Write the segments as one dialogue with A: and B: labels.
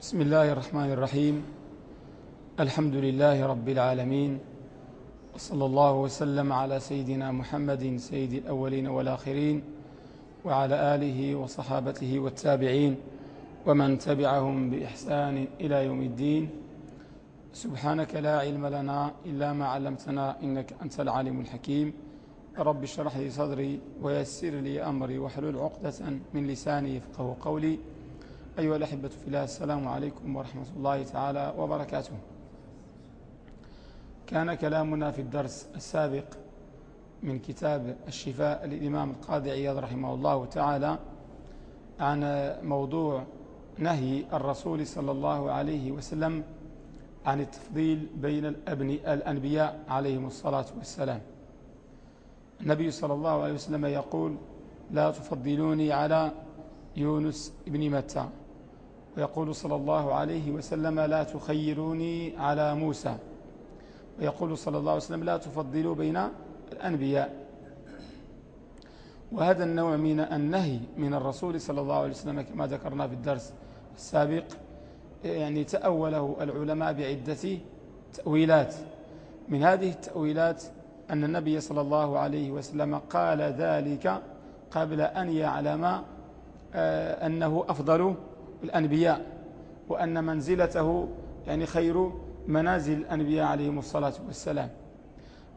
A: بسم الله الرحمن الرحيم. الحمد لله رب العالمين. وصلى الله وسلم على سيدنا محمد سيد الأولين والآخرين وعلى آله وصحابته والتابعين ومن تبعهم بإحسان إلى يوم الدين. سبحانك لا علم لنا إلا ما علمتنا إنك أنت العالم الحكيم. رب اشرح لي صدري ويسر لي أمري وحلل عقدة من لساني يفقه قولي. أيها الأحبة في الله السلام عليكم ورحمة الله تعالى وبركاته. كان كلامنا في الدرس السابق من كتاب الشفاء للإمام القاضي عياض رحمه الله تعالى عن موضوع نهي الرسول صلى الله عليه وسلم عن التفضيل بين الأنبياء عليهم الصلاة والسلام. النبي صلى الله عليه وسلم يقول لا تفضلوني على يونس بن متى. ويقول صلى الله عليه وسلم لا تخيروني على موسى. ويقول صلى الله عليه وسلم لا تفضلوا بين الأنبياء. وهذا النوع من النهي من الرسول صلى الله عليه وسلم كما ذكرنا في الدرس السابق يعني تأوله العلماء بعدة تأويلات. من هذه التأويلات أن النبي صلى الله عليه وسلم قال ذلك قبل أن يعلم آه، أنه أفضل الأنبياء وأن منزلته يعني خير منازل الأنبياء عليهم الصلاة والسلام.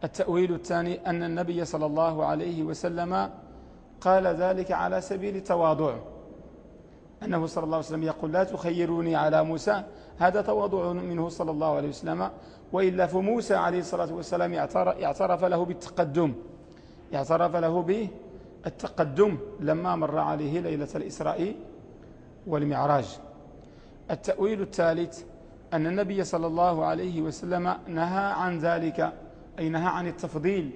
A: التأويل الثاني أن النبي صلى الله عليه وسلم قال ذلك على سبيل التواضع. أنه صلى الله عليه وسلم يقول لا تخيروني على موسى هذا تواضع منه صلى الله عليه وسلم وإلا فموسى عليه الصلاة والسلام اعترف له بالتقدم. اعترف له بالتقدم لما مر عليه ليلة الإسراء. والمعراج. التأويل الثالث أن النبي صلى الله عليه وسلم نهى عن ذلك أي نهى عن التفضيل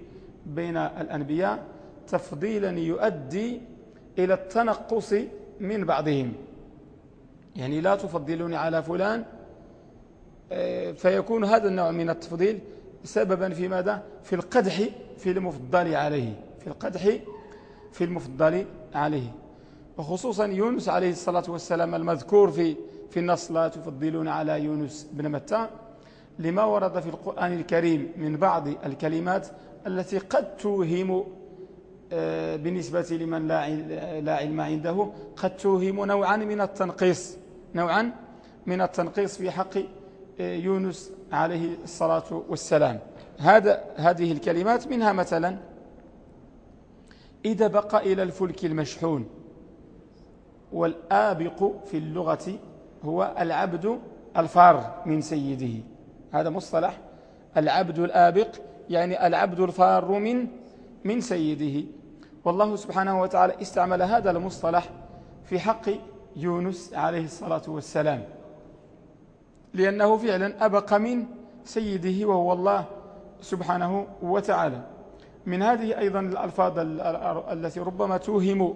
A: بين الأنبياء تفضيلا يؤدي إلى التنقص من بعضهم. يعني لا تفضلوني على فلان آه، فيكون هذا النوع من التفضيل سببا في ماذا؟ في القدح في المفضل عليه في القدح في المفضل عليه. وخصوصا يونس عليه الصلاة والسلام المذكور في في النص لا تفضلون على يونس بن متى لما ورد في القرآن الكريم من بعض الكلمات التي قد توهم آه، بالنسبة لمن لا علم عنده قد توهم نوعا من التنقيص نوعا من التنقيص في حق آه، يونس عليه الصلاة والسلام. هذا هذه الكلمات منها مثلا إذا بقى إلى الفلك المشحون والآبق في اللغة هو العبد الفار من سيده. هذا مصطلح العبد الآبق يعني العبد الفار من من سيده. والله سبحانه وتعالى استعمل هذا المصطلح في حق يونس عليه الصلاة والسلام. لأنه فعلا أبق من سيده وهو الله سبحانه وتعالى. من هذه أيضا الألفاظ التي ربما توهم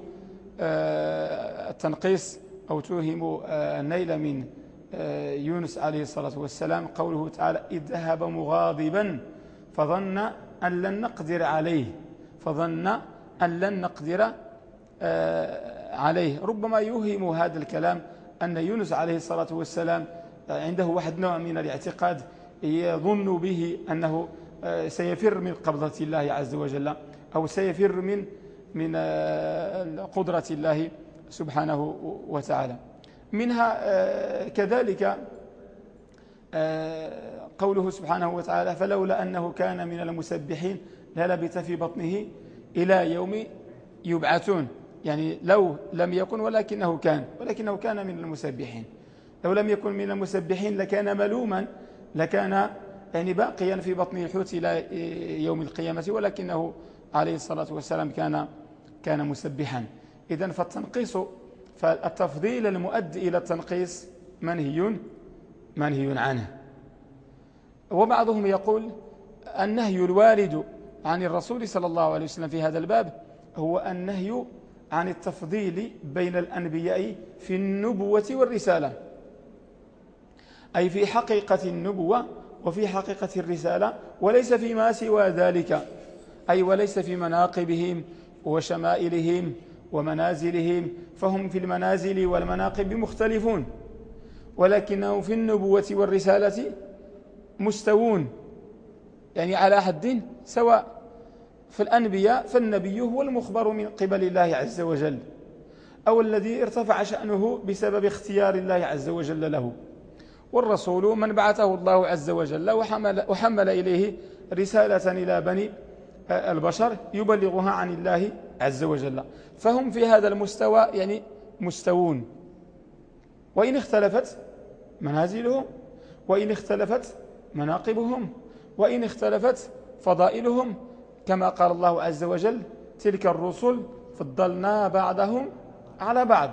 A: التنقيص أو توهم آه، النيل من آه، يونس عليه الصلاة والسلام. قوله تعالى إذ ذهب مغاضبا فظن أن لن نقدر عليه فظن أن لن نقدر عليه. ربما يوهم هذا الكلام أن يونس عليه الصلاة والسلام عنده واحد نوع من الاعتقاد يظن به أنه سيفر من قبضة الله عز وجل أو سيفر من من آه، قدرة الله سبحانه وتعالى. منها آه، كذلك آه، قوله سبحانه وتعالى فلولا أنه كان من المسبحين للبث في بطنه إلى يوم يبعثون. يعني لو لم يكن ولكنه كان ولكنه كان من المسبحين. لو لم يكن من المسبحين لكان ملوما لكان يعني باقيا في بطن الحوت إلى يوم القيامة ولكنه عليه الصلاة والسلام كان كان مسبحا. إذا فالتنقيص فالتفضيل المؤدي إلى التنقيص منهي منهي عنه. وبعضهم يقول النهي الوارد عن الرسول صلى الله عليه وسلم في هذا الباب هو النهي عن التفضيل بين الأنبياء في النبوة والرسالة. أي في حقيقة النبوة وفي حقيقة الرسالة وليس فيما سوى ذلك. أي وليس في مناقبهم وشمائلهم ومنازلهم فهم في المنازل والمناقب مختلفون. ولكنهم في النبوة والرسالة مستوون. يعني على حد سواء فالأنبياء فالنبي هو المخبر من قبل الله عز وجل أو الذي ارتفع شأنه بسبب اختيار الله عز وجل له. والرسول من بعثه الله عز وجل وحمل, وحمل إليه رسالة إلى بني البشر يبلغها عن الله عز وجل. فهم في هذا المستوى يعني مستوون. وإن اختلفت منازلهم وإن اختلفت مناقبهم وإن اختلفت فضائلهم كما قال الله عز وجل تلك الرسل فضلنا بعضهم على بعض.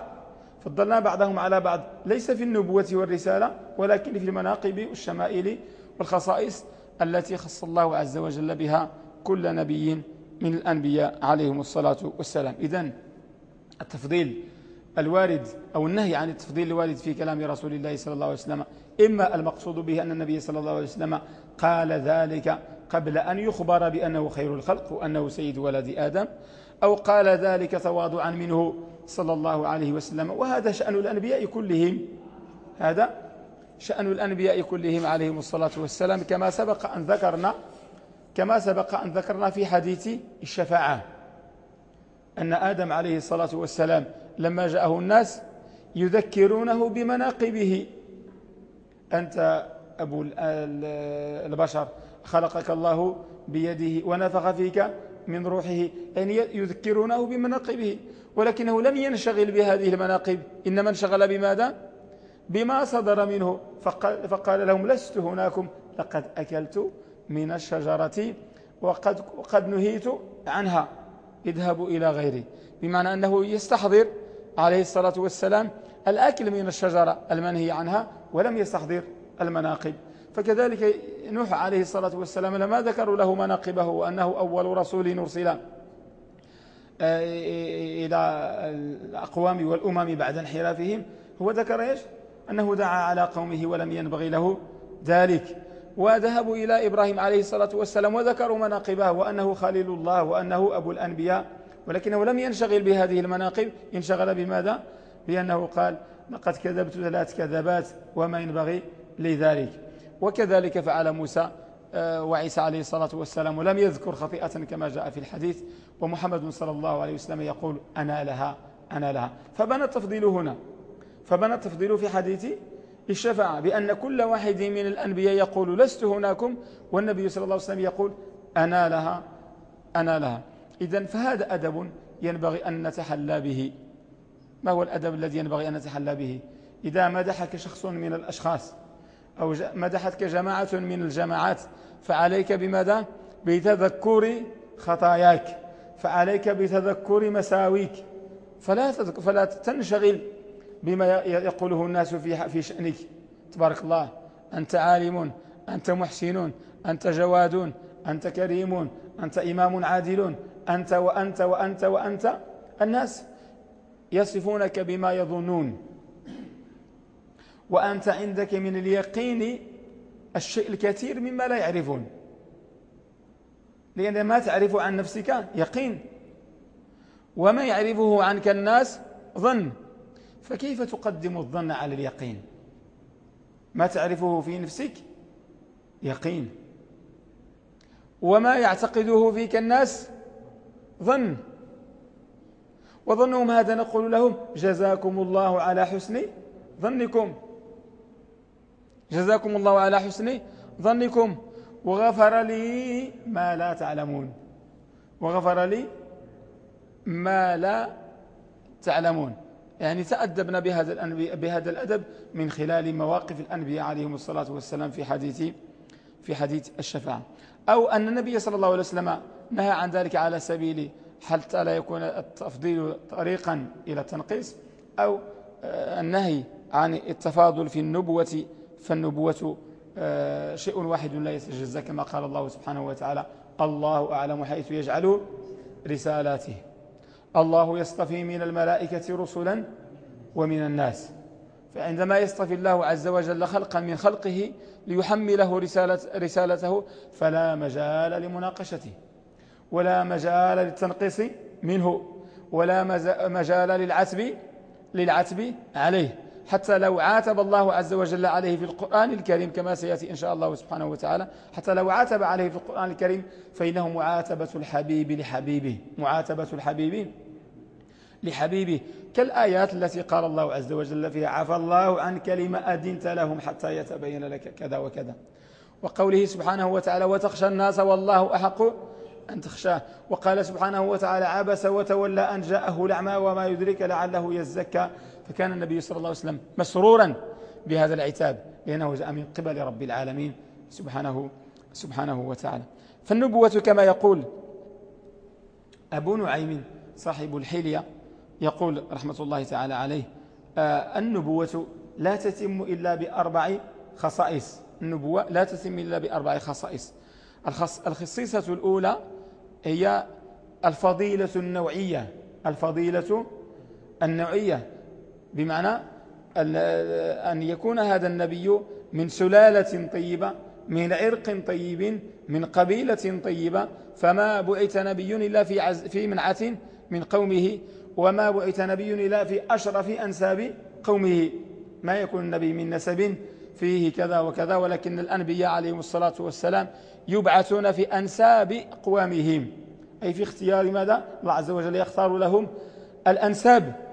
A: فضلنا بعضهم على بعض. ليس في النبوة والرسالة ولكن في المناقب والشمائل والخصائص التي خص الله عز وجل بها كل نبي من الأنبياء عليهم الصلاة والسلام. إذن التفضيل الوارد أو النهي عن التفضيل الوارد في كلام رسول الله صلى الله عليه وسلم إما المقصود به أن النبي صلى الله عليه وسلم قال ذلك قبل أن يخبر بأنه خير الخلق وأنه سيد ولد آدم أو قال ذلك تواضعا منه صلى الله عليه وسلم. وهذا شأن الأنبياء كلهم. هذا شأن الأنبياء كلهم عليهم الصلاة والسلام. كما سبق أن ذكرنا كما سبق أن ذكرنا في حديث الشفاعة أن آدم عليه الصلاة والسلام لما جاءه الناس يذكرونه بمناقبه. أنت أبو البشر خلقك الله بيده ونفخ فيك من روحه يعني يذكرونه بمناقبه ولكنه لم ينشغل بهذه المناقب. إنما انشغل بماذا؟ بما صدر منه. فقال, فقال لهم لست هناكم لقد أكلت من الشجرة وقد, وقد نهيت عنها. اذهبوا إلى غيري. بمعنى أنه يستحضر عليه الصلاة والسلام الأكل من الشجرة المنهي عنها ولم يستحضر المناقب. فكذلك نوح عليه الصلاة والسلام لما ذكروا له مناقبه وأنه أول رسول نرسل آه، إلى الأقوام والأمم بعد انحرافهم هو ذكر إيش؟ أنه دعا على قومه ولم ينبغي له ذلك. وذهبوا إلى إبراهيم عليه الصلاة والسلام وذكروا مناقبه وأنه خليل الله وأنه أبو الأنبياء. ولكنه لم ينشغل بهذه المناقب. انشغل بماذا؟ بأنه قال لقد كذبت ثلاث كذبات وما ينبغي لذلك وكذلك فعل موسى آه، وعيسى عليه الصلاة والسلام ولم يذكر خطيئة كما جاء في الحديث. ومحمد صلى الله عليه وسلم يقول أنا لها أنا لها فبنى التفضيل هنا. فبنى التفضيل في حديث الشفاعة بأن كل واحد من الأنبياء يقول لست هناكم؟ والنبي صلى الله عليه وسلم يقول أنا لها أنا لها. إذا فهذا أدب ينبغي أن نتحلى به. ما هو الأدب الذي ينبغي أن نتحلى به؟ إذا مدحك شخص من الأشخاص أو مدحتك جماعة من الجماعات فعليك بماذا؟ بتذكر خطاياك فعليك بتذكر مساويك. فلا, فلا تنشغل بما يقوله الناس في, في شأنك. تبارك الله. أنت عالم أنت محسن أنت جواد أنت كريم أنت إمام عادل أنت وأنت وأنت وأنت. الناس يصفونك بما يظنون. وأنت عندك من اليقين الشيء الكثير مما لا يعرفون. لأن ما تعرف عن نفسك يقين. وما يعرفه عنك الناس ظن. فكيف تقدم الظن على اليقين؟ ما تعرفه في نفسك؟ يقين. وما يعتقده فيك الناس؟ ظن. وظنهم هذا نقول لهم جزاكم الله على حسن ظنكم. جزاكم الله على حسن ظنكم. وغفر لي ما لا تعلمون. وغفر لي ما لا تعلمون. يعني تأدبنا بهذا, بهذا الأدب من خلال مواقف الأنبياء عليهم الصلاة والسلام في حديث في حديث الشفاعة. أو أن النبي صلى الله عليه وسلم نهى عن ذلك على سبيل حتى لا يكون التفضيل طريقا إلى التنقيس أو آه، النهي عن التفاضل في النبوة فالنبوة آه، شيء واحد لا يتجزى كما قال الله سبحانه وتعالى الله أعلم حيث يجعل رسالاته. الله يصطفي من الملائكة رسلا ومن الناس. فعندما يصطفي الله عز وجل خلقا من خلقه ليحمله رسالة رسالته فلا مجال لمناقشته ولا مجال للتنقيص منه ولا مجال للعتب للعتب عليه. حتى لو عاتب الله عز وجل عليه في القرآن الكريم كما سيأتي إن شاء الله سبحانه وتعالى حتى لو عاتب عليه في القرآن الكريم فإنه معاتبة الحبيب لحبيبه. معاتبة الحبيب لحبيبه. كالآيات التي قال الله عز وجل فيها عفى الله عنك لما أدنت لهم حتى يتبين لك كذا وكذا. وقوله سبحانه وتعالى وتخشى الناس والله أحق أن تخشاه. وقال سبحانه وتعالى عبس وتولى أن جاءه الأعمى وما يدرك لعله يزكى. فكان النبي صلى الله عليه وسلم مسرورا بهذا العتاب لأنه جاء من قبل رب العالمين سبحانه, سبحانه وتعالى. فالنبوة كما يقول أبو نعيم صاحب الحلية يقول رحمة الله تعالى عليه آه النبوة لا تتم إلا بأربع خصائص. النبوة لا تتم إلا بأربع خصائص. الخصيصة الأولى هي الفضيلة النوعية الفضيلة النوعية. بمعنى أن يكون هذا النبي من سلالة طيبة من عرق طيب من قبيلة طيبة. فما بعث نبي إلا في, عز في منعة من قومه وما بعث نبي إلا في أشرف أنساب قومه. ما يكون النبي من نسب فيه كذا وكذا ولكن الأنبياء عليهم الصلاة والسلام يبعثون في أنساب أقوامهم. أي في اختيار ماذا؟ الله عز وجل يختار لهم الأنساب.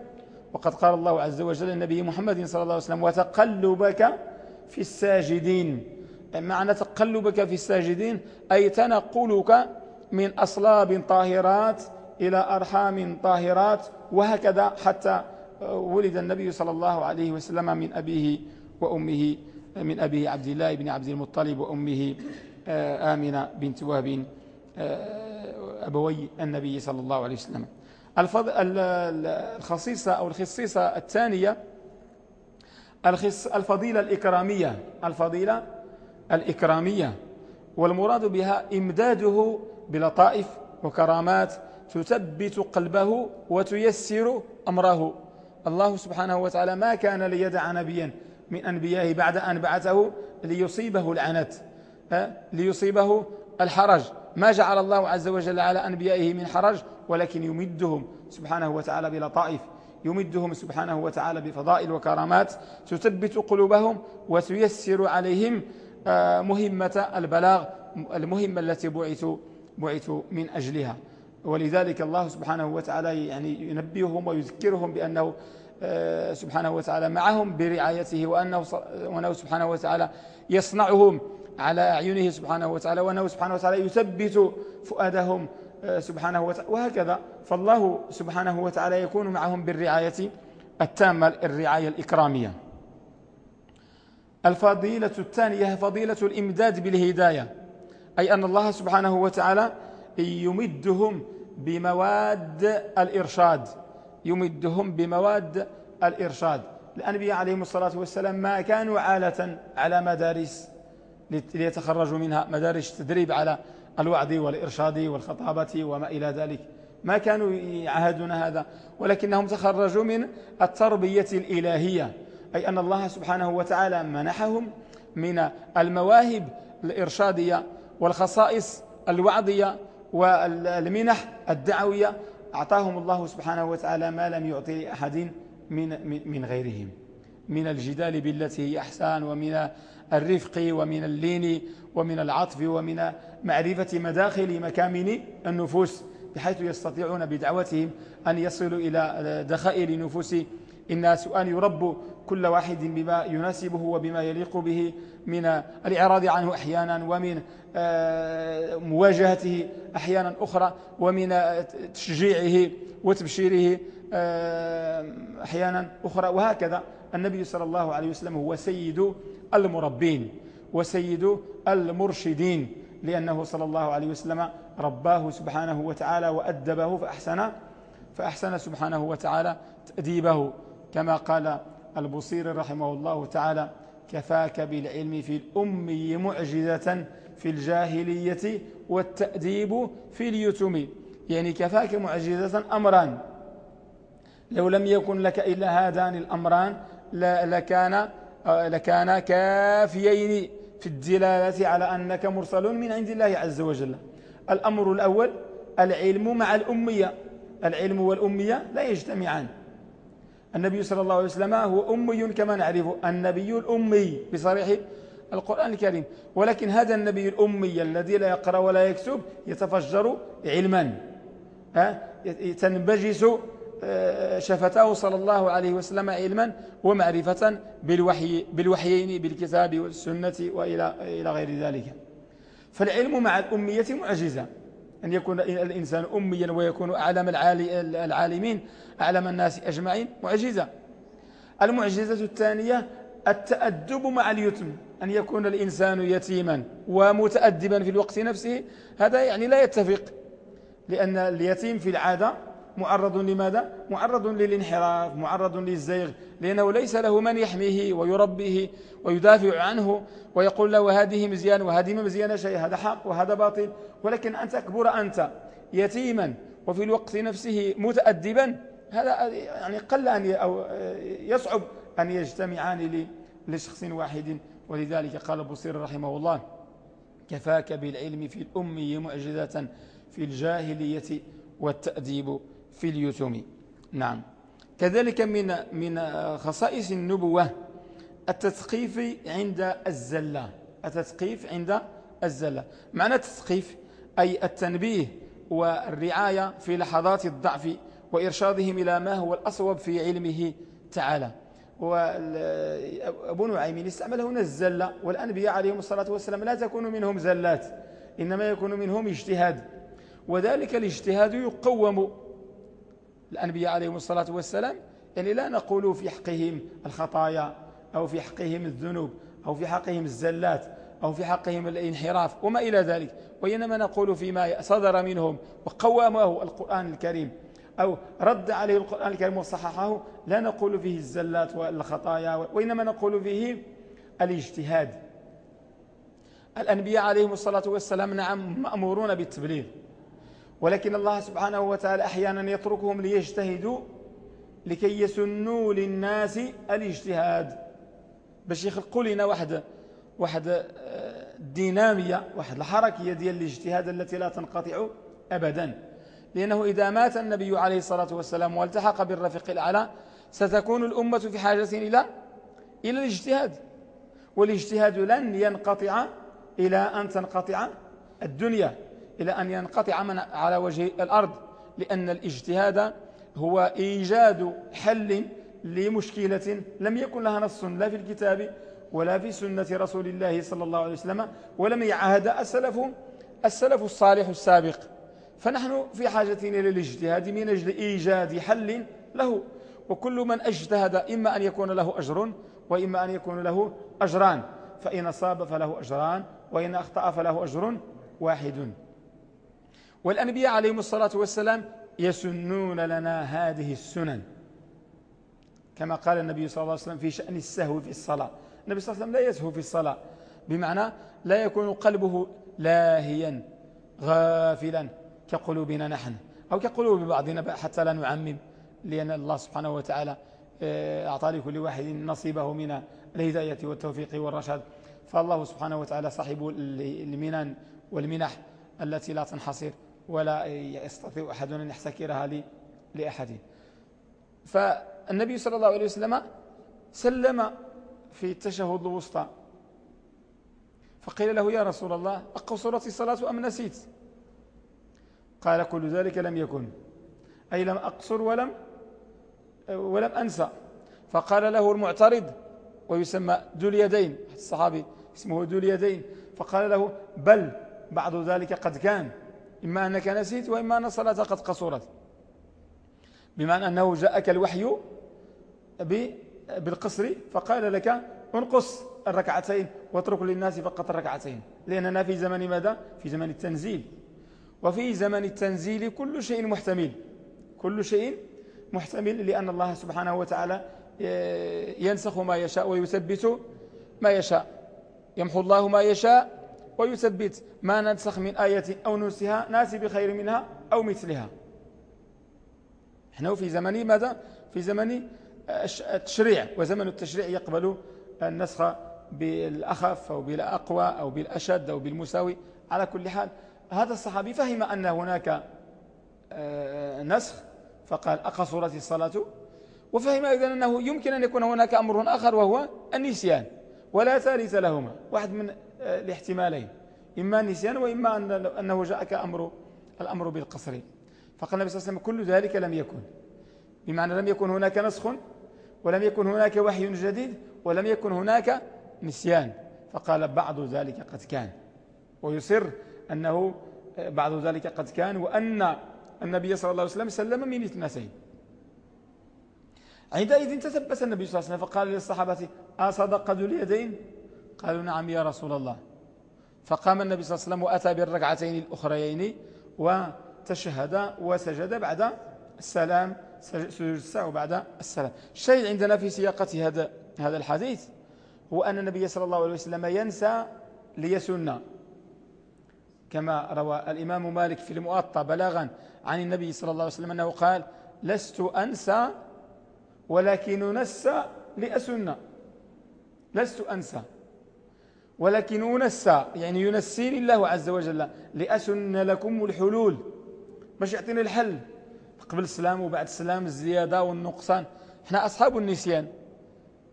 A: وقد قال الله عز وجل النبي محمد صلى الله عليه وسلم وتقلبك في الساجدين. معنى تقلبك في الساجدين أي تنقلك من أصلاب طاهرات إلى أرحام طاهرات وهكذا حتى ولد النبي صلى الله عليه وسلم من أبيه وأمه من أبيه عبد الله بن عبد المطلب وأمه آه، آمنة بنت وهب آه، أبوي النبي صلى الله عليه وسلم. الخصيصة أو الخصيصة الثانية الفضيلة الإكرامية الفضيلة الإكرامية والمراد بها إمداده بلطائف وكرامات تثبت قلبه وتيسر أمره. الله سبحانه وتعالى ما كان ليدع نبيا من أنبيائه بعد أن بعثه ليصيبه العنت ليصيبه الحرج. ما جعل الله عز وجل على أنبيائه من حرج؟ ولكن يمدهم سبحانه وتعالى بلطائف يمدهم سبحانه وتعالى بفضائل وكرامات تثبت قلوبهم وتيسر عليهم آه، مهمة البلاغ المهمة التي بعثوا بعثوا من أجلها. ولذلك الله سبحانه وتعالى يعني ينبههم ويذكرهم بأنه آه، سبحانه وتعالى معهم برعايته وأنه, وأنه سبحانه وتعالى يصنعهم على أعينه سبحانه وتعالى وأنه سبحانه وتعالى يثبت فؤادهم سبحانه وتعالى وهكذا. فالله سبحانه وتعالى يكون معهم بالرعاية التامة الرعاية الإكرامية. الفضيلة الثانية فضيلة الإمداد بالهداية أي أن الله سبحانه وتعالى يمدهم بمواد الإرشاد. يمدهم بمواد الإرشاد. الأنبياء عليهم الصلاة والسلام ما كانوا عالة على مدارس ليتخرجوا منها مدارس تدريب على الوعظ والإرشاد والخطابة وما إلى ذلك. ما كانوا يعهدون هذا ولكنهم تخرجوا من التربية الإلهية أي أن الله سبحانه وتعالى منحهم من المواهب الإرشادية والخصائص الوعظية والمنح الدعوية. أعطاهم الله سبحانه وتعالى ما لم يعطي أحد من, من غيرهم. من الجدال بالتي هي أحسان ومن الرفق ومن اللين ومن العطف ومن معرفة مداخل مكامن النفوس بحيث يستطيعون بدعوتهم أن يصلوا إلى دخائل نفوس الناس وأن يربوا كل واحد بما يناسبه وبما يليق به من الإعراض عنه أحيانا ومن آه، مواجهته أحيانا أخرى ومن تشجيعه وتبشيره آه، أحيانا أخرى. وهكذا النبي صلى الله عليه وسلم هو سيد المربين وسيد المرشدين لأنه صلى الله عليه وسلم رباه سبحانه وتعالى وأدبه فأحسن, فأحسن سبحانه وتعالى تأديبه. كما قال البصير رحمه الله تعالى كفاك بالعلم في الأمي معجزة في الجاهلية والتأديب في اليتم يعني كفاك معجزة أمران. لو لم يكن لك إلا هذان الأمران لكان, لكان كافيين في الدلالة على أنك مرسل من عند الله عز وجل. الأمر الأول العلم مع الأمية. العلم والأمية لا يجتمعان. النبي صلى الله عليه وسلم هو أمي كما نعرف النبي الأمي بصريح القرآن الكريم. ولكن هذا النبي الأمي الذي لا يقرأ ولا يكتب يتفجر علما. تنبجس شفتاه صلى الله عليه وسلم علما ومعرفة بالوحي بالوحيين بالكتاب والسنة وإلى إلى غير ذلك. فالعلم مع الأمية معجزة. أن يكون الإنسان أميا ويكون أعلم العالمين أعلم الناس أجمعين معجزة. المعجزة الثانية التأدب مع اليتم. أن يكون الإنسان يتيما ومتأدبا في الوقت نفسه هذا يعني لا يتفق. لأن اليتيم في العادة معرض لماذا؟ معرض للانحراف معرض للزيغ لأنه ليس له من يحميه ويربيه ويدافع عنه ويقول له هذه مزيان وهذه مزيان شيء هذا حق وهذا باطل. ولكن أن تكبر أنت يتيما وفي الوقت نفسه متأدبا هذا يعني قل أن أو يصعب أن يجتمعان لشخص واحد. ولذلك قال بصير رحمه الله كفاك بالعلم في الأمي معجزة في الجاهلية والتأديب. في اليتم نعم. كذلك من من خصائص النبوة التثقيف عند الزلة. التثقيف عند الزلة. معنى التثقيف أي التنبيه والرعاية في لحظات الضعف وإرشادهم إلى ما هو الأصوب في علمه تعالى. وأبو نعيم استعمل هنا الزلة والأنبياء عليهم الصلاة والسلام لا تكون منهم زلات إنما يكون منهم اجتهاد. وذلك الاجتهاد يقوم الأنبياء عليهم الصلاة والسلام يعني لا نقول في حقهم الخطايا أو في حقهم الذنوب أو في حقهم الزلات أو في حقهم الانحراف وما إلى ذلك. وإنما نقول فيما صدر منهم وقوامه القرآن الكريم أو رد عليه القرآن الكريم وصححه لا نقول فيه الزلات والخطايا وإنما نقول فيه الاجتهاد. الأنبياء عليهم الصلاة والسلام نعم مأمورون بالتبليغ. ولكن الله سبحانه وتعالى أحيانا يتركهم ليجتهدوا لكي يسنوا للناس الاجتهاد. باش يخلقوا لنا واحد واحد آه، دينامية واحد الحركية ديال الاجتهاد التي لا تنقطع أبدا. لأنه إذا مات النبي عليه الصلاة والسلام والتحق بالرفيق الأعلى ستكون الأمة في حاجة إلى إلى الاجتهاد. والاجتهاد لن ينقطع إلى أن تنقطع الدنيا. إلى أن ينقطع من على وجه الأرض لأن الاجتهاد هو إيجاد حل لمشكلة لم يكن لها نص لا في الكتاب ولا في سنة رسول الله صلى الله عليه وسلم ولم يعهد السلف السلف الصالح السابق. فنحن في حاجة إلى الاجتهاد من أجل إيجاد حل له. وكل من اجتهد إما أن يكون له أجر وإما أن يكون له أجران. فإن صاب فله أجران وإن أخطأ فله أجر واحد. والأنبياء عليهم الصلاة والسلام يسنون لنا هذه السنن. كما قال النبي صلى الله عليه وسلم في شأن السهو في الصلاة. النبي صلى الله عليه وسلم لا يسهو في الصلاة. بمعنى لا يكون قلبه لاهيا غافلا كقلوبنا نحن أو كقلوب بعضنا حتى لا نعمم لأن الله سبحانه وتعالى آه، أعطى لكل واحد نصيبه من الهداية والتوفيق والرشاد. فالله سبحانه وتعالى صاحب المنن والمنح التي لا تنحصر. ولا يستطيع أحد أن يحتكرها لأحد. فالنبي صلى الله عليه وسلم سلم في التشهد الوسطى. فقيل له يا رسول الله أقصرت الصلاة أم نسيت؟ قال كل ذلك لم يكن أي لم أقصر ولم ولم أنسى. فقال له المعترض ويسمى ذو اليدين الصحابي اسمه ذو اليدين. فقال له بل بعض ذلك قد كان. إما أنك نسيت وإما أن الصلاة قد قصرت. بمعنى أنه جاءك الوحي بالقصر فقال لك انقص الركعتين واترك للناس فقط الركعتين. لأننا في زمن ماذا؟ في زمن التنزيل. وفي زمن التنزيل كل شيء محتمل. كل شيء محتمل لأن الله سبحانه وتعالى ينسخ ما يشاء ويثبت ما يشاء. يمحو الله ما يشاء ويثبت ما ننسخ من آية أو ننسها ناسي بخير منها أو مثلها. نحن في زمن ماذا؟ في زمن التشريع وزمن التشريع يقبل النسخ بالأخف أو بالأقوى أو بالأشد أو بالمساوي. على كل حال هذا الصحابي فهم أن هناك آه، نسخ فقال أقصرت الصلاة. وفهم أيضا أنه يمكن أن يكون هناك أمر آخر وهو النسيان ولا ثالث لهما. واحد من الاحتمالين إما النسيان وإما أنه جاءك أمر الأمر بالقصر. فقال النبي صلى الله عليه وسلم كل ذلك لم يكن. بمعنى لم يكن هناك نسخ ولم يكن هناك وحي جديد ولم يكن هناك نسيان. فقال بعض ذلك قد كان. ويصر أنه بعض ذلك قد كان وأن النبي صلى الله عليه وسلم سلم من اثنتين. عندئذ تثبت النبي صلى الله عليه وسلم فقال للصحابة أصدق ذو اليدين؟ قالوا نعم يا رسول الله. فقام النبي صلى الله عليه وسلم وأتى بالركعتين الأخريين وتشهد وسجد بعد السلام سجد الساعة بعد السلام. الشيء عندنا في سياقة هذا هذا الحديث هو أن النبي صلى الله عليه وسلم ينسى ليسن. كما روى الإمام مالك في المؤطى بلاغا عن النبي صلى الله عليه وسلم أنه قال لست أنسى ولكن نسى لأسن. لست أنسى. ولكن أنسى يعني ينسيني الله عز وجل. لأسن لكم الحلول. باش يعطيني الحل. قبل السلام وبعد السلام الزيادة والنقصان. إحنا أصحاب النسيان.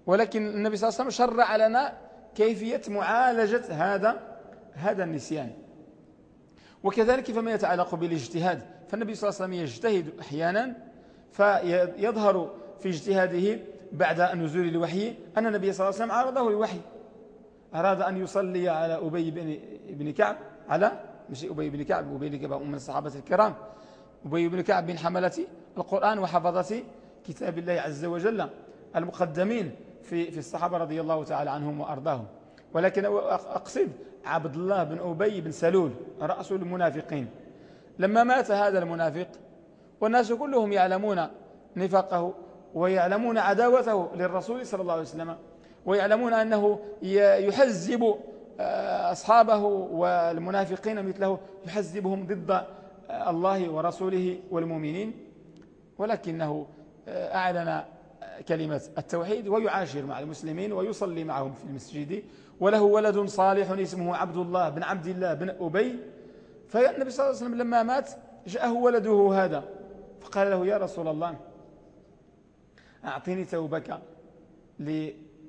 A: ولكن النبي صلى الله عليه وسلم شرع لنا كيفية معالجة هذا هذا النسيان. وكذلك فيما يتعلق بالاجتهاد. فالنبي صلى الله عليه وسلم يجتهد أحيانا فيظهر في اجتهاده بعد نزول الوحي أن النبي صلى الله عليه وسلم عرضه الوحي. أراد أن يصلي على أبي بن, كعب على؟ مش أبي بن كعب أبي بن كعب من الصحابة الكرام. أبي بن كعب بن حملة القرآن وحفظة كتاب الله عز وجل المقدمين في في الصحابة رضي الله تعالى عنهم وأرضاهم. ولكن أقصد عبد الله بن أبي بن سلول رأس المنافقين. لما مات هذا المنافق والناس كلهم يعلمون نفاقه ويعلمون عداوته للرسول صلى الله عليه وسلم. ويعلمون أنه يحزب آه، أصحابه والمنافقين مثله يحزبهم ضد آه، الله ورسوله والمؤمنين. ولكنه آه، أعلن كلمة التوحيد ويعاشر مع المسلمين ويصلي معهم في المسجد. وله ولد صالح اسمه عبد الله بن عبد الله بن أبي. فالنبي صلى الله عليه وسلم لما مات جاءه ولده هذا فقال له يا رسول الله أعطيني ثوبك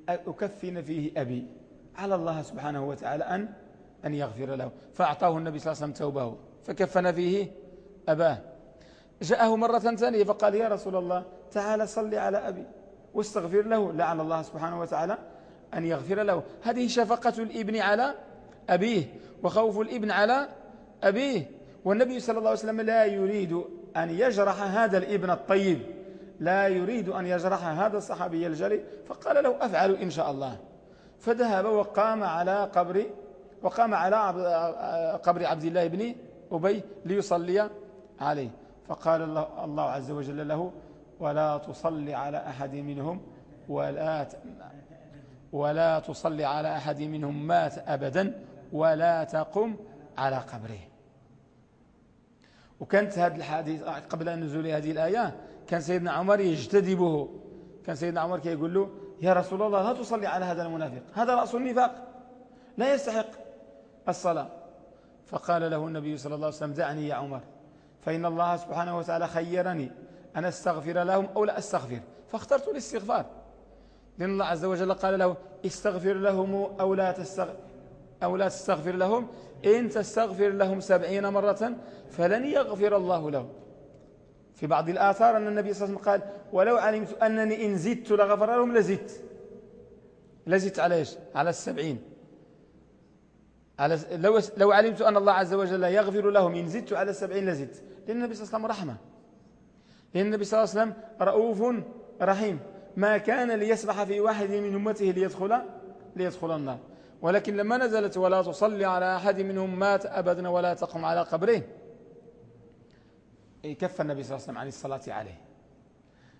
A: لأكفن فيه أبي. على الله سبحانه وتعالى أن أن يغفر له. فأعطاه النبي صلى الله عليه وسلم ثوبه فكفن فيه أباه. جاءه مرة ثانية فقال يا رسول الله تعالى صلي على أبي واستغفر له. لعل الله سبحانه وتعالى أن يغفر له. هذه شفقة الإبن على أبيه وخوف الإبن على أبيه. والنبي صلى الله عليه وسلم لا يريد أن يجرح هذا الإبن الطيب. لا يريد أن يجرح هذا الصحابي الجلي فقال له أفعل إن شاء الله. فذهب وقام على قبر وقام على قبر عبد الله بن أبي ليصلي عليه. فقال الله, عز وجل له ولا تصلي على أحد منهم ولا ولا تصلي على أحد منهم مات أبدا ولا تقم على قبره. وكانت هذا الحديث قبل نزول هذه الآية كان سيدنا عمر يجتذبه. كان سيدنا عمر كي يقول له يا رسول الله لا تصلي على هذا المنافق. هذا رأس النفاق. لا يستحق الصلاة. فقال له النبي صلى الله عليه وسلم دعني يا عمر. فإن الله سبحانه وتعالى خيرني أن أستغفر لهم أو لا أستغفر. فاخترت الاستغفار. لأن الله عز وجل قال له استغفر لهم أو لا تستغفر أو لا تستغفر لهم. إن تستغفر لهم سبعين مرة فلن يغفر الله لهم. في بعض الآثار أن النبي صلى الله عليه وسلم قال ولو علمت أنني إن زدت لغفر لهم لزدت. لزدت على إيش؟ على السبعين. على لو, لو علمت أن الله عز وجل يغفر لهم إن زدت على السبعين لزدت. لأن النبي صلى الله عليه وسلم رحمة. لأن النبي صلى الله عليه وسلم رؤوف رحيم. ما كان ليسبح في واحد من أمته ليدخل ليدخل النار. ولكن لما نزلت ولا تصلي على أحد منهم مات أبدا ولا تقم على قبره. كف النبي صلى الله عليه وسلم عن الصلاة عليه.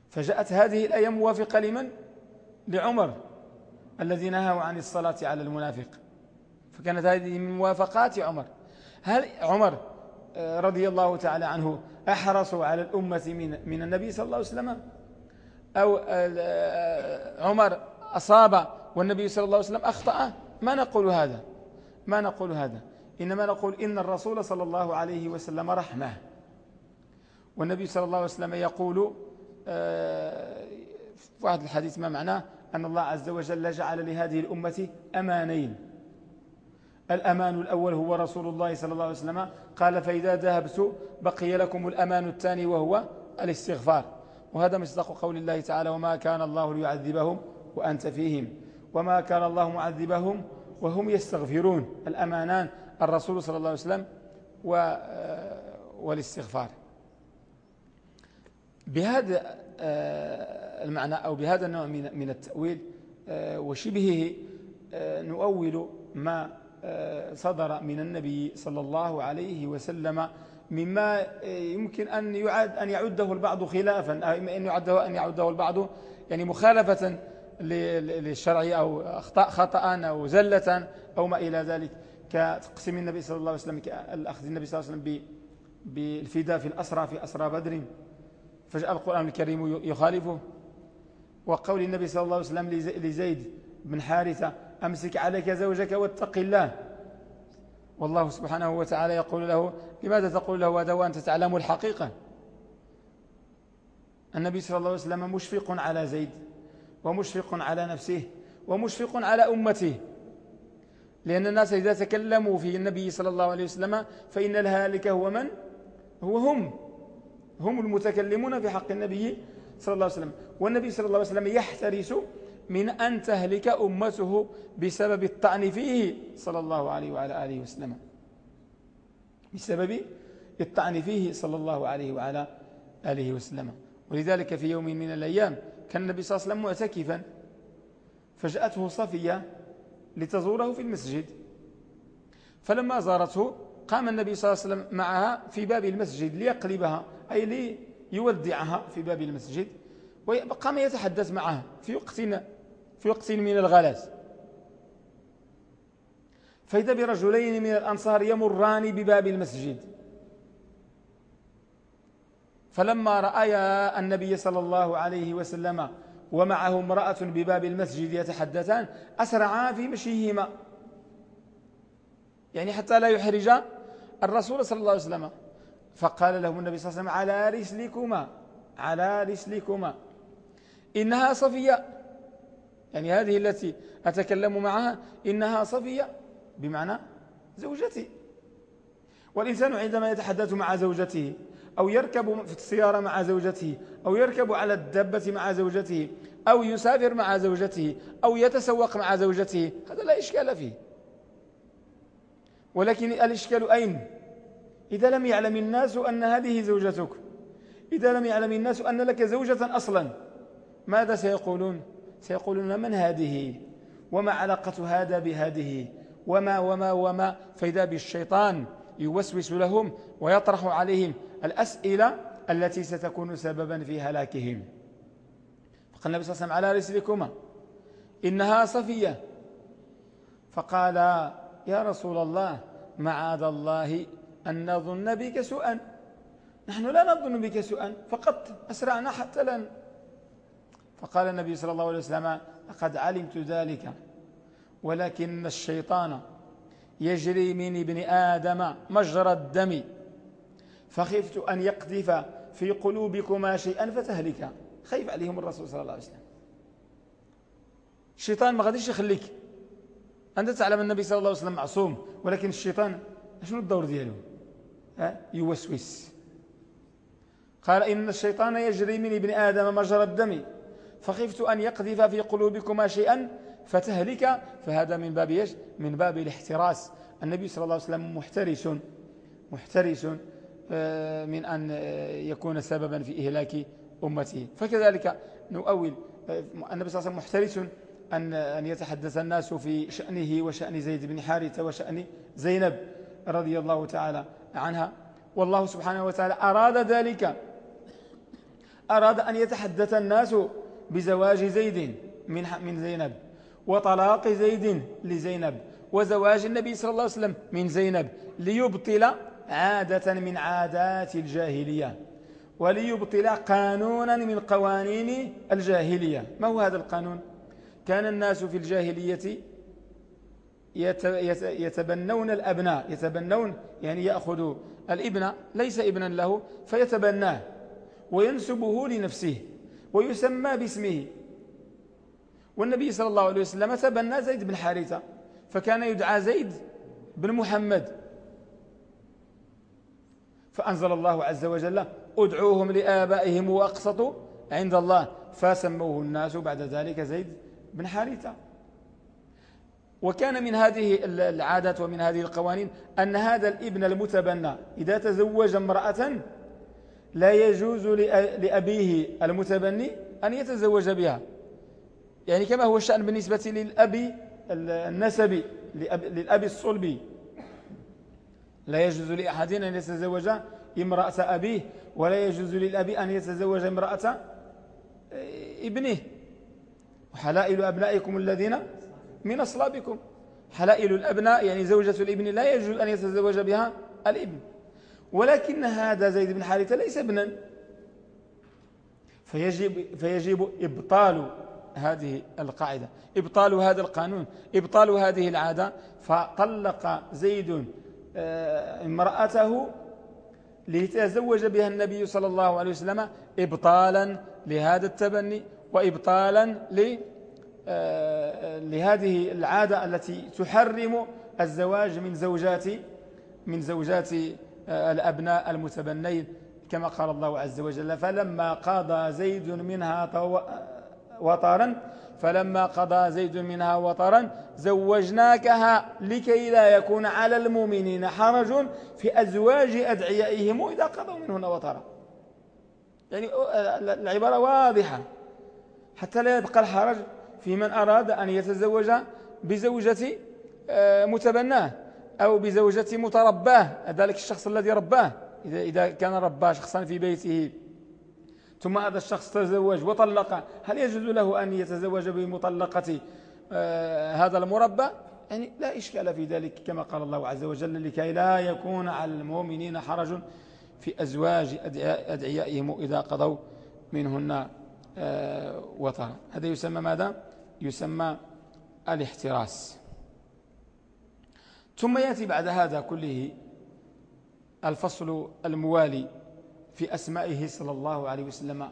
A: فجاءت هذه الآية موافقة لمن؟ لعمر الذي نهى عن الصلاة على المنافق. فكانت هذه من موافقات عمر. هل عمر آه، رضي الله تعالى عنه أحرص على الأمة من, من النبي صلى الله عليه وسلم؟ أو آه، عمر أصاب والنبي صلى الله عليه وسلم أخطأ؟ ما نقول هذا. ما نقول هذا. إنما نقول إن الرسول صلى الله عليه وسلم رحمه. والنبي صلى الله عليه وسلم يقول آه، في واحد الحديث ما معناه؟ أن الله عز وجل جعل لهذه الأمة أمانين. الأمان الأول هو رسول الله صلى الله عليه وسلم. قال فإذا ذهبت بقي لكم الأمان الثاني وهو الاستغفار. وهذا مصداق قول الله تعالى وما كان الله ليعذبهم وأنت فيهم. وما كان الله معذبهم وهم يستغفرون. الأمانان الرسول صلى الله عليه وسلم والاستغفار. بهذا آه، المعنى أو بهذا النوع من التأويل آه، وشبهه آه، نؤول ما صدر من النبي صلى الله عليه وسلم مما يمكن أن يعد أن يعده البعض خلافا أن يعده أن يعده البعض يعني مخالفة للشرع أو أخطاء خطأ أو زلة أو ما إلى ذلك كتقسيم النبي صلى الله عليه وسلم كالأخذ النبي صلى الله عليه وسلم بالفداء في الأسرى في أسرى بدر. فجاء القرآن الكريم يخالفه. وقول النبي صلى الله عليه وسلم لزيد بن حارثة أمسك عليك زوجك واتق الله. والله سبحانه وتعالى يقول له لماذا تقول له هذا وأنت تعلم الحقيقة؟ النبي صلى الله عليه وسلم مشفق على زيد ومشفق على نفسه ومشفق على أمته. لأن الناس إذا تكلموا في النبي صلى الله عليه وسلم فإن الهالك هو من؟ هو هم. هم المتكلمون في حق النبي صلى الله عليه وسلم. والنبي صلى الله عليه وسلم يحترس من أن تهلك أمته بسبب الطعن فيه صلى الله عليه وعلى آله وسلم. بسبب الطعن فيه صلى الله عليه وعلى آله وسلم. ولذلك في يوم من الأيام كان النبي صلى الله عليه وسلم معتكفا. فجاءته صفية لتزوره في المسجد. فلما زارته قام النبي صلى الله عليه وسلم معها في باب المسجد ليقلبها. أي ليودعها في باب المسجد وقام يتحدث معها في وقت في وقت من الغلاس فإذا برجلين من الأنصار يمران بباب المسجد. فلما رأيا النبي صلى الله عليه وسلم ومعه امرأة بباب المسجد يتحدثان أسرعا في مشيهما. يعني حتى لا يحرج الرسول صلى الله عليه وسلم. فقال لهم النبي صلى الله عليه وسلم على رسلكما على رسلكما. إنها صفية. يعني هذه التي أتكلم معها إنها صفية بمعنى زوجتي. والإنسان عندما يتحدث مع زوجته أو يركب في السيارة مع زوجته أو يركب على الدبة مع زوجته أو يسافر مع زوجته أو يتسوق مع زوجته هذا لا إشكال فيه. ولكن الإشكال أين؟ إذا لم يعلم الناس أن هذه زوجتك إذا لم يعلم الناس أن لك زوجة أصلا ماذا سيقولون؟ سيقولون من هذه؟ وما علاقة هذا بهذه؟ وما وما وما؟ فإذا بالشيطان يوسوس لهم ويطرح عليهم الأسئلة التي ستكون سببا في هلاكهم. فقال النبي صلى الله عليه وسلم على رسلكما إنها صفية. فقال يا رسول الله معاذ الله أن نظن بك سوءا. نحن لا نظن بك سوءا. فقط أسرعنا حتى لن فقال النبي صلى الله عليه وسلم لقد علمت ذلك ولكن الشيطان يجري من ابن آدم مجرى الدم. فخفت أن يقذف في قلوبكما شيئا فتهلك. خيف عليهم الرسول صلى الله عليه وسلم. الشيطان ما غاديش يخليك. أنت تعلم النبي صلى الله عليه وسلم معصوم ولكن الشيطان شنو الدور دياله يوسوس. قال إن الشيطان يجري من ابن آدم مجرى الدم فخفت أن يقذف في قلوبكما شيئا فتهلك فهذا من باب إيش؟ من باب الاحتراس. النبي صلى الله عليه وسلم محترس محترس آه، من أن يكون سببا في إهلاك أمته. فكذلك نؤول آه، النبي صلى الله عليه وسلم محترس أن أن يتحدث الناس في شأنه وشأن زيد بن حارثة وشأن زينب رضي الله تعالى عنها. والله سبحانه وتعالى أراد ذلك. أراد أن يتحدث الناس بزواج زيد من من زينب وطلاق زيد لزينب وزواج النبي صلى الله عليه وسلم من زينب ليبطل عادة من عادات الجاهلية وليبطل قانونا من قوانين الجاهلية. ما هو هذا القانون؟ كان الناس في الجاهلية يتبنون الأبناء يتبنون يعني يأخذ الإبن ليس إبنا له فيتبناه وينسبه لنفسه ويسمى باسمه. والنبي صلى الله عليه وسلم تبنى زيد بن حارثة فكان يدعى زيد بن محمد. فأنزل الله عز وجل ادعوهم لآبائهم وأقسطوا عند الله فسموه الناس بعد ذلك زيد بن حارثة. وكان من هذه العادات ومن هذه القوانين أن هذا الابن المتبنى إذا تزوج امرأة لا يجوز لأبيه المتبني أن يتزوج بها. يعني كما هو الشأن بالنسبة للأب النسبي للأب الصلبي. لا يجوز لأحد أن يتزوج امرأة أبيه ولا يجوز للأب أن يتزوج امرأة ابنه. وحلائل أبنائكم الذين من أصلابكم. حلائل الأبناء يعني زوجة الإبن لا يجوز أن يتزوج بها الإبن. ولكن هذا زيد بن حارثة ليس ابنا. فيجب, فيجب إبطال هذه القاعدة. إبطال هذا القانون إبطال هذه العادة. فطلق زيد آه، امرأته ليتزوج بها النبي صلى الله عليه وسلم إبطالا لهذا التبني وإبطالا لهذه العادة التي تحرم الزواج من زوجات من زوجات آه، الأبناء المتبنين كما قال الله عز وجل فلما قضى زيد منها وطرا فلما قضى زيد منها وطرا زوجناكها لكي لا يكون على المؤمنين حرج في أزواج أدعيائهم إذا قضوا منهن وطرا. يعني العبارة واضحة. حتى لا يبقى الحرج. في من أراد أن يتزوج بزوجة آه، متبناه أو بزوجة مترباة ذلك الشخص الذي رباه. إذا كان رباه شخصا في بيته. ثم هذا الشخص تزوج وطلق هل يجوز له أن يتزوج بمطلقة آه، هذا المربى؟ يعني لا إشكال في ذلك كما قال الله عز وجل لكي لا يكون على المؤمنين حرج في أزواج أدعيائهم إذا قضوا منهن آه، وطرا. هذا يسمى ماذا؟ يسمى الاحتراس. ثم يأتي بعد هذا كله الفصل الموالي في أسمائه صلى الله عليه وسلم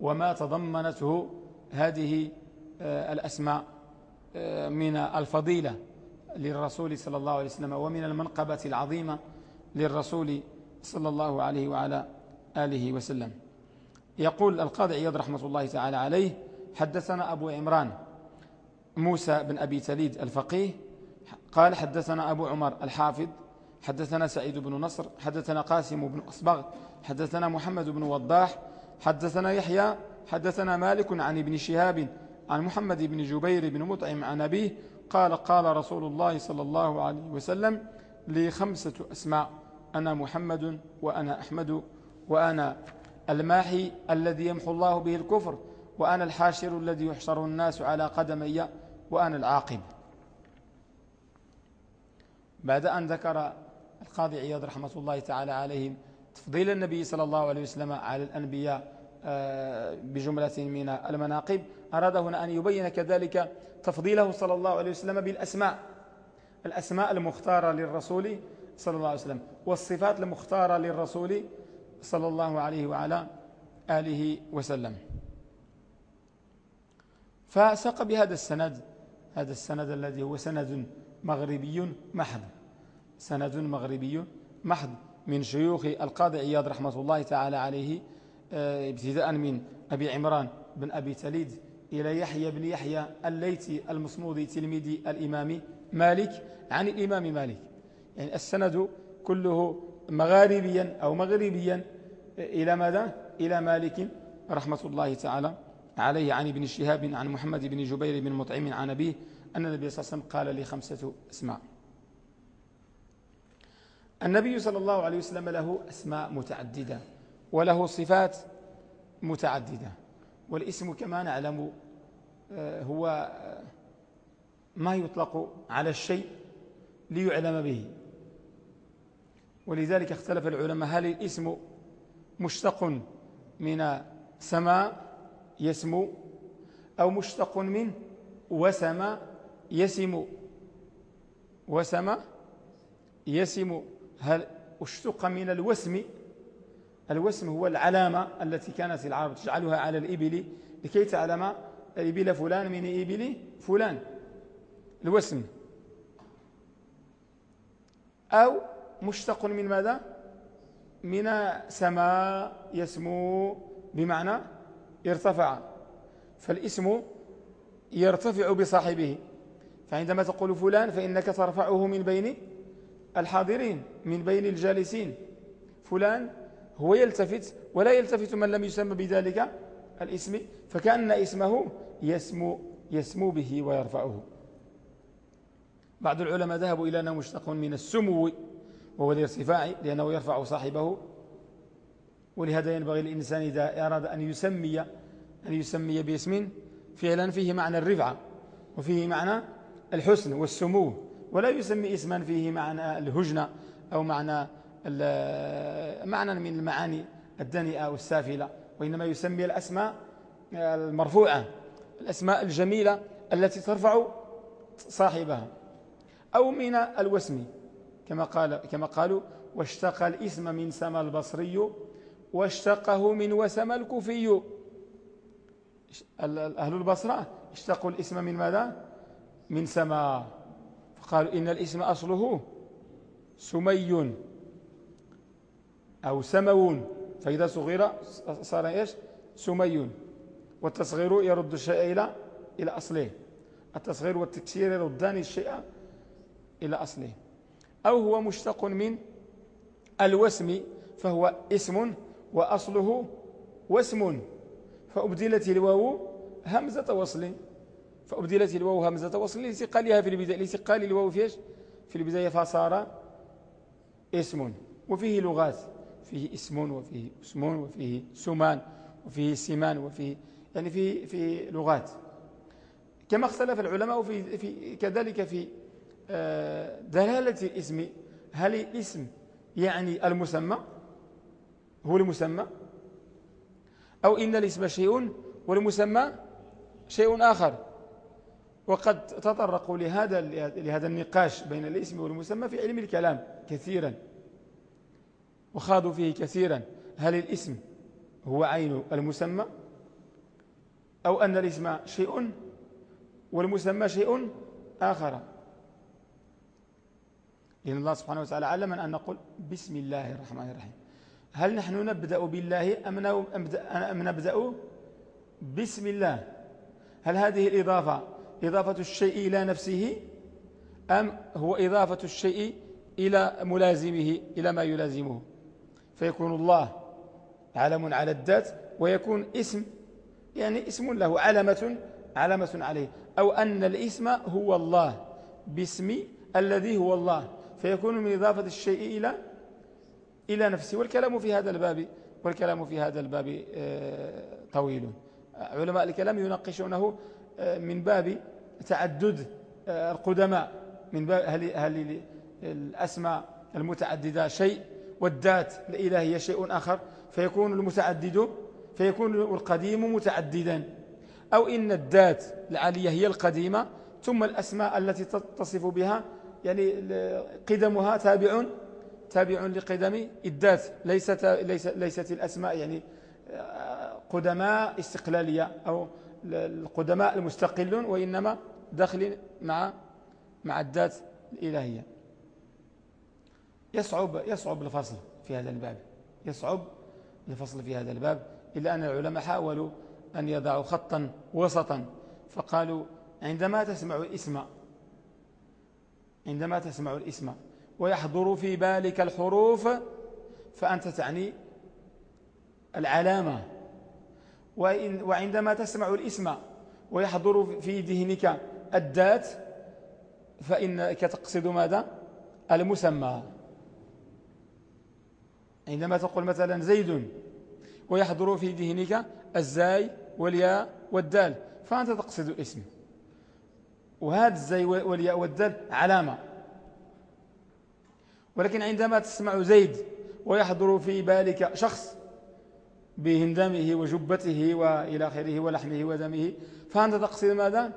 A: وما تضمنته هذه آه، الأسماء آه، من الفضيلة للرسول صلى الله عليه وسلم ومن المنقبة العظيمة للرسول صلى الله عليه وعلى آله وسلم. يقول القاضي عياض رحمة الله تعالى عليه حدثنا أبو عمران موسى بن أبي تليد الفقيه قال حدثنا أبو عمر الحافظ حدثنا سعيد بن نصر حدثنا قاسم بن أصبغ حدثنا محمد بن وضاح حدثنا يحيى حدثنا مالك عن ابن شهاب عن محمد بن جبير بن مطعم عن أبيه قال قال رسول الله صلى الله عليه وسلم لي خمسة أسماء أنا محمد وأنا أحمد وأنا الماحي الذي يمحو الله به الكفر وأنا الحاشر الذي يحشر الناس على قدمي وأنا العاقب. بعد أن ذكر القاضي عياض رحمة الله تعالى عليهم تفضيل النبي صلى الله عليه وسلم على الأنبياء آه، بجملة من المناقب أراد هنا أن يبين كذلك تفضيله صلى الله عليه وسلم بالأسماء الأسماء المختارة للرسول صلى الله عليه وسلم والصفات المختارة للرسول صلى الله عليه وعلى آله وسلم. فساق بهذا السند هذا السند الذي هو سند مغربي محض سند مغربي محض من شيوخ القاضي عياض رحمة الله تعالى عليه آه، ابتداء من أبي عمران بن أبي تليد إلى يحيى بن يحيى الليثي المصمودي تلميذ الإمام مالك عن الإمام مالك يعني السند كله مغاربيا أو مغربيا إلى ماذا؟ إلى مالك رحمة الله تعالى عليه عن ابن شهاب عن محمد بن جبير بن مطعم عن أبيه أن النبي صلى الله عليه وسلم قال لي خمسة أسماء. النبي صلى الله عليه وسلم له أسماء متعددة وله صفات متعددة والاسم كما نعلم آه، هو آه، ما يطلق على الشيء ليعلم به. ولذلك اختلف العلماء هل الاسم مشتق من سماء يسمو أو مشتق من وسم يسم. وسم يسم. هل اشتق من الوسم؟ الوسم هو العلامة التي كانت العرب تجعلها على الإبل. لكي تعلم إبل فلان من إبل فلان. الوسم. أو مشتق من ماذا؟ من سماء يسمو. بمعنى ارتفع فالاسم يرتفع بصاحبه. فعندما تقول فلان فإنك ترفعه من بين الحاضرين من بين الجالسين. فلان هو يلتفت ولا يلتفت من لم يسمى بذلك الاسم فكأن اسمه يسمو, يسمو به ويرفعه. بعض العلماء ذهبوا إلى أنه مشتق من السمو وهو الارتفاع لأنه يرفع صاحبه ولهذا ينبغي للإنسان إذا أراد أن يسمي أن يسمي باسم فعلا فيه معنى الرفعة وفيه معنى الحسن والسمو ولا يسمي اسما فيه معنى الهجنة أو معنى معنى من المعاني الدنيئة والسافلة وإنما يسمي الأسماء المرفوعة الأسماء الجميلة التي ترفع صاحبها. أو من الوسم كما, قال كما قالوا واشتق الاسم من سما البصري واشتقه من وسم الكوفي. أهل البصرة اشتقوا الاسم من ماذا؟ من سما. فقالوا إن الاسم أصله سمي أو سمو فإذا صغير صار إيش؟ سمي والتصغير يرد الشيء إلى إلى أصله. التصغير والتكسير يردان الشيء إلى أصله. أو هو مشتق من الوسم فهو اسم وأصله واسم فأبدلت الواو همزة وصل فأبدلت الواو همزة وصل لثقالها في البداية لثقال الواو في إيش؟ في البداية فصار اسم وفيه لغات فيه اسم وفيه اسم وفيه سمان وفيه سمان وفيه يعني في في لغات. كما اختلف العلماء في, في كذلك في آه، دلالة الاسم. هل الاسم يعني المسمى؟ هو المسمى؟ أو إن الاسم شيء والمسمى شيء آخر. وقد تطرقوا لهذا لهذا النقاش بين الاسم والمسمى في علم الكلام كثيرا. وخاضوا فيه كثيرا. هل الاسم هو عين المسمى؟ أو أن الاسم شيء والمسمى شيء آخر. لأن الله سبحانه وتعالى علمنا أن نقول بسم الله الرحمن الرحيم. هل نحن نبدأ بالله أم نبدأ بسم الله؟ هل هذه الإضافة إضافة الشيء إلى نفسه أم هو إضافة الشيء إلى ملازمه إلى ما يلازمه؟ فيكون الله علم على الذات ويكون اسم يعني اسم له علامة علامة عليه. أو أن الاسم هو الله باسم الذي هو الله. فيكون من إضافة الشيء إلى إلى نفسه والكلام في هذا الباب والكلام في هذا الباب آه، طويل. علماء الكلام يناقشونه آه، من باب تعدد آه، القدماء من باب هل, هل الأسماء المتعددة شيء والذات الإلهية شيء آخر فيكون المتعدد فيكون القديم متعددا. أو إن الذات العالية هي القديمة ثم الأسماء التي تصف بها يعني قدمها تابع تابع لقدم الذات ليست, ليست الأسماء يعني قدماء استقلالية أو القدماء المستقلون وإنما دخل مع مع الذات الإلهية. يصعب يصعب الفصل في هذا الباب. يصعب الفصل في هذا الباب إلا أن العلماء حاولوا أن يضعوا خطا وسطا فقالوا عندما تسمع الاسم عندما تسمع الاسم ويحضر في بالك الحروف فأنت تعني العلامة. وعندما تسمع الاسم ويحضر في ذهنك الذات فإنك تقصد ماذا؟ المسمى. عندما تقول مثلا زيد ويحضر في ذهنك الزاي والياء والدال فأنت تقصد الاسم وهذا الزاي والياء والدال علامة. ولكن عندما تسمع زيد ويحضر في بالك شخص بهندامه وجبته وإلى آخره ولحمه ودمه فأنت تقصد ماذا؟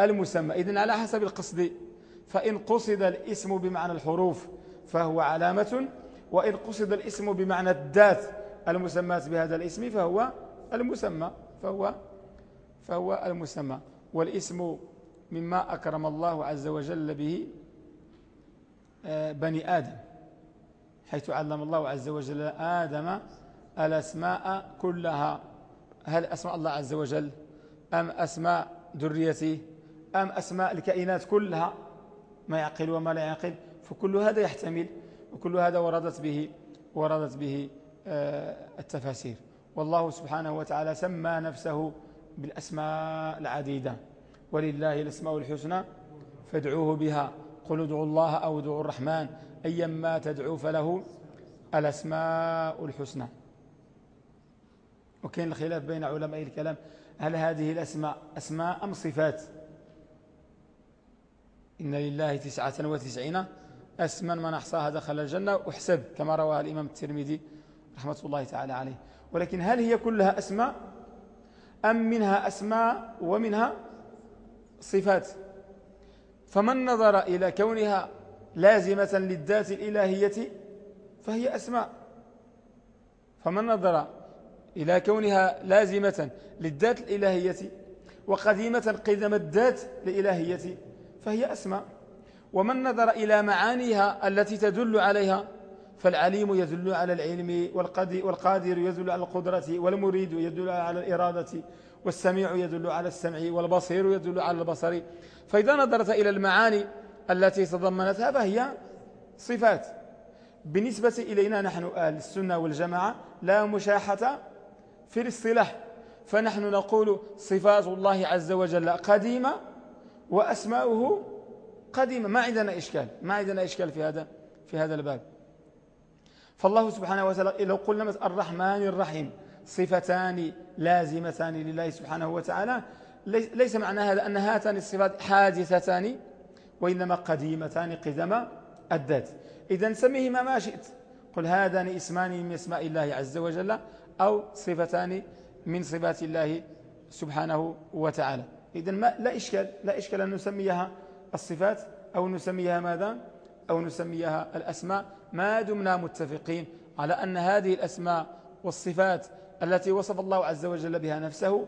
A: المسمى إذن على حسب القصد فإن قصد الاسم بمعنى الحروف فهو علامة وإن قصد الاسم بمعنى الذات المسمات بهذا الاسم فهو المسمى فهو فهو المسمى والاسم مما أكرم الله عز وجل به بني آدم حيث علم الله عز وجل آدم الأسماء كلها. هل أسماء الله عز وجل؟ أم أسماء ذريته أم أسماء الكائنات كلها؟ ما يعقل وما لا يعقل. فكل هذا يحتمل وكل هذا وردت به وردت به آه، التفاسير. والله سبحانه وتعالى سمى نفسه بالأسماء العديدة. ولله الأسماء الحسنى فادعوه بها. قل ادعوا الله أو ادعوا الرحمن أيما تدعو فله الأسماء الحسنى. وكان الخلاف بين علماء الكلام. هل هذه الأسماء أسماء أم صفات؟ إن لله تسعة وتسعين أسما من أحصاها دخل الجنة وحسب كما رواه الإمام الترمذي رحمة الله تعالى عليه. ولكن هل هي كلها أسماء؟ أم منها أسماء ومنها صفات؟ فمن نظر إلى كونها لازمة للذات الإلهية فهي أسماء. فمن نظر إلى كونها لازمة للذات الإلهية وقديمة قدم الذات الإلهية فهي أسماء. ومن نظر إلى معانيها التي تدل عليها فالعليم يدل على العلم والقادر يدل على القدرة والمريد يدل على الإرادة والسميع يدل على السمع والبصير يدل على البصر. فإذا نظرت إلى المعاني التي تضمنتها فهي صفات. بالنسبة إلينا نحن أهل السنة والجماعة لا مشاحة في الاصطلاح فنحن نقول صفات الله عز وجل قديمة وأسماؤه قديمة. ما عندنا إشكال ما عندنا إشكال في هذا في هذا الباب. فالله سبحانه وتعالى لو قلنا الرحمن الرحيم صفتان لازمتان لله سبحانه وتعالى ليس معنى هذا أن هاتان الصفات حادثتان وإنما قديمتان قدم الذات. إذا سميهما ما شئت. قل هذان اسمان من أسماء الله عز وجل أو صفتان من صفات الله سبحانه وتعالى. إذا لا إشكال. لا إشكال أن نسميها الصفات أو نسميها ماذا؟ أو نسميها الأسماء. ما دمنا متفقين على أن هذه الأسماء والصفات التي وصف الله عز وجل بها نفسه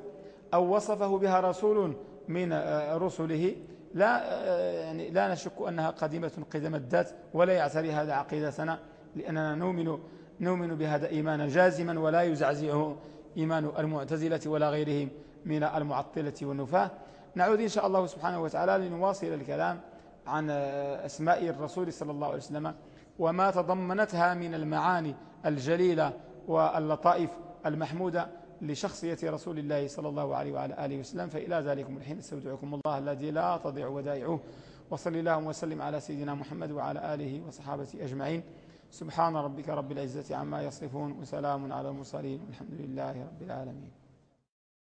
A: أو وصفه بها رسول من آه، رسله. لا, آه، يعني لا نشك أنها قديمة قدم الذات ولا يعتري هذا عقيدتنا لأننا نؤمن, نؤمن بهذا إيمانا جازما ولا يزعزعه إيمان المعتزلة ولا غيرهم من المعطلة والنفاة. نعود إن شاء الله سبحانه وتعالى لنواصل الكلام عن آه، أسماء الرسول صلى الله عليه وسلم وما تضمنتها من المعاني الجليلة واللطائف المحمودة. لشخصية رسول الله صلى الله عليه وعلى آله وسلم فإلى ذلكم الحين. استودعكم الله الذي لا تضيع ودائعه. وصل اللهم وسلم على سيدنا محمد وعلى آله وصحابته أجمعين. سبحان ربك رب العزة عما يصفون وسلام على المرسلين. والحمد لله رب العالمين.